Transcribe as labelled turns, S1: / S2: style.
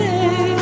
S1: say